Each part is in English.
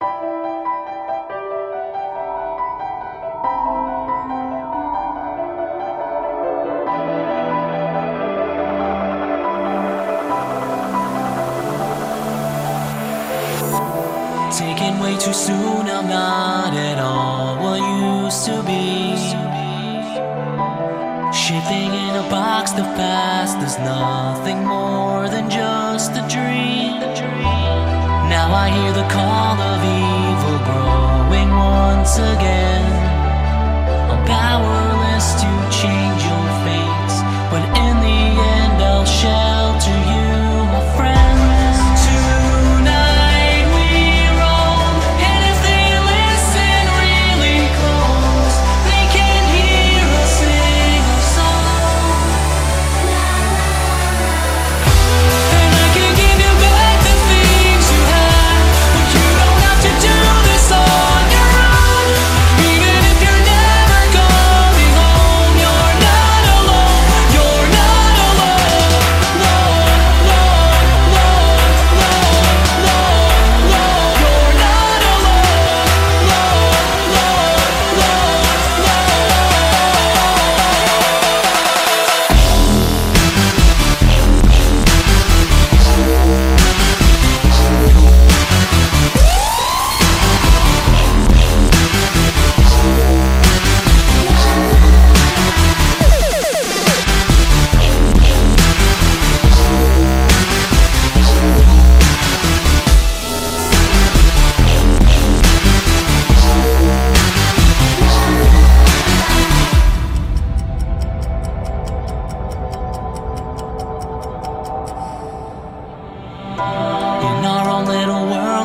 Taken way too soon, I'm not at all what used to be. Shifting in a box, the past is nothing more than just a dream. Now I hear the call of evil growing once again. I'm powerless to change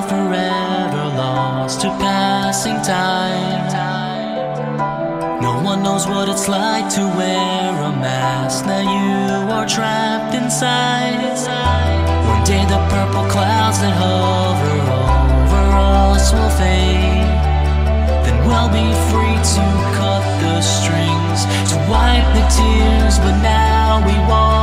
forever lost to passing time. No one knows what it's like to wear a mask. Now you are trapped inside. One day the purple clouds that hover over us will fade. Then we'll be free to cut the strings, to wipe the tears. But now we walk.